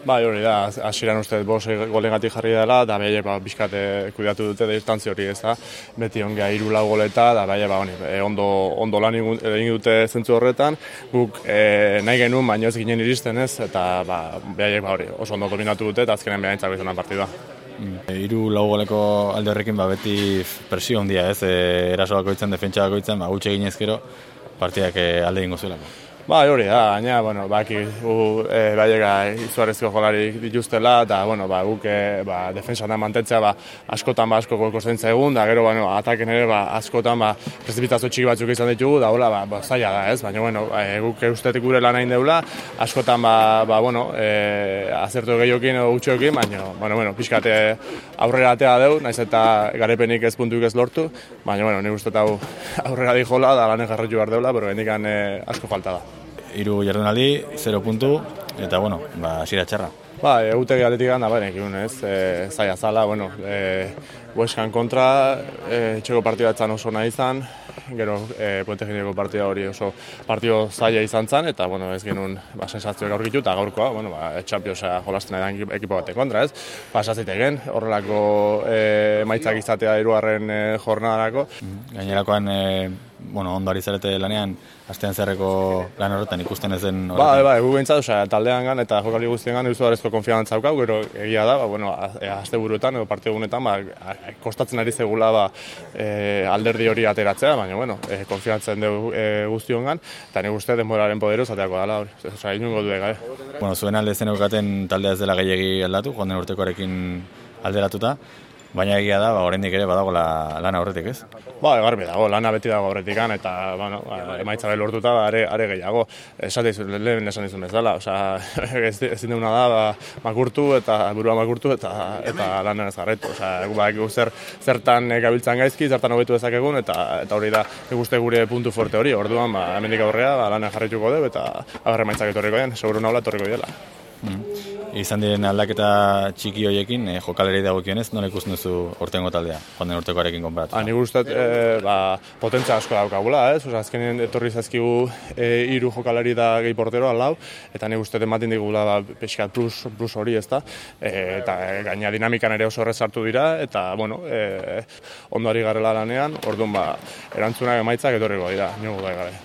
Bai, hori da, hasieran uste bos golengatik jarri dela, da bai, ba, bizkate kuidatu dute distantzi hori, ez da, beti ongea hiru lau goleta, da bai, ba, honi, e, ondo, ondo lan egin dute zentzu horretan, guk e, nahi genuen, baina ez ginen iristen ez, eta ba, bai, ba, hori, oso ondo dominatu dute, eta azkenen behar entzako izanan partidua. Mm. Hiru lau goleko alde horrekin ba, beti presio handia ez, e, eraso bakoitzen, defentsa bakoitzen, ba, gutxe ginezkero, partidak alde ingo zuelako. Ba, hori da, baina, bueno, baki, gu, e, baiega, izuarezko jolari dituztela, eta, bueno, ba, guk, e, ba, defensa da mantentzea, ba, askotan, ba, asko goko zentza egun, da, gero, bueno, ataken ere, ba, askotan, ba, prezipitazio txiki batzuk izan ditugu, da, hola, ba, ba zaila da, ez, baina, bueno, e, guk eustetik gure lan hain deula, askotan, ba, ba, bueno, e, azertu gehiokin edo gutxokin, baina, bueno, bueno, pixkate aurrera atea deu, naiz eta garepenik ez puntuik ez lortu, baina, bueno, nik uste hau aurrera di jola, da, lanen jarretu behar deula, pero bendikan e, asko falta da iru jardunaldi, 0 puntu, eta bueno, ba, zira txarra. Ba, egutegi aletik gana, ba, ekin, ez, e, zaila zala, bueno, e, Hueskan kontra, e, txeko partida etzan oso nahi izan, gero e, Puente Geniko partida hori oso partio zaila izan zen, eta bueno, ez genuen ba, sensazioak aurkitu, eta gaurkoa, bueno, ba, etxapiosa jolasten edan ekipo batek kontra, ez? Pasazite gen, horrelako e, maitzak izatea iruaren e, jornadarako. Mm-hmm. Gainerakoan, e, bueno, ondo ari zarete lanean, astean zerreko lan horretan ikusten ezen horretan. Ba, ba, egu bintzat, osea, taldean gan, eta jokali guztien gan, eusu darezko konfiantza haukau, gero egia da, ba, bueno, azte buruetan, edo parte egunetan, ba, kostatzen ari zegula ba, e, alderdi hori ateratzea, baina, bueno, e, konfiantzen dugu e, guztiongan, eta nik uste denboraren poderu zateako dela hori, oza, inungo duek, gabe. Bueno, zuen alde zen eukaten taldea ez dela gehiagi aldatu, joan urtekoarekin alderatuta, Baina egia da, ba, oraindik ere badago la, lana horretik, ez? Ba, garbi dago, lana beti dago horretik eta, bueno, ba, emaitza behar lortuta, ba, are, are gehiago. Esate izun, lehen esan izun bezala, osea, ez, ez duguna da, ba, makurtu eta burua makurtu eta eta lan ez garretu. Osea, ba, zer, zertan gabiltzan gaizki, zertan hobetu egun eta eta hori da, eguste gure puntu forte hori, orduan, ba, hemendik aurrea, ba, lana jarrituko dugu eta agarre maitzak etorriko den, seguru naula etorriko dela. Mm izan diren aldaketa txiki hoiekin, e, jokalerei dagokionez, nola ikusten duzu ortengo taldea, joan urtekoarekin konparatu? Ah, ni gustat, e, ba, potentza asko daukagula, ez? Osa, azkenien etorri zazkigu e, iru jokalari da gehi portero alau, eta ni gustat ematen digula ba, peskat plus, plus hori, ez da? E, eta e, gaina dinamikan ere oso sartu dira, eta, bueno, e, ondo ari garela lanean, orduan, ba, erantzunak emaitzak etorriko dira, niogu da gabe.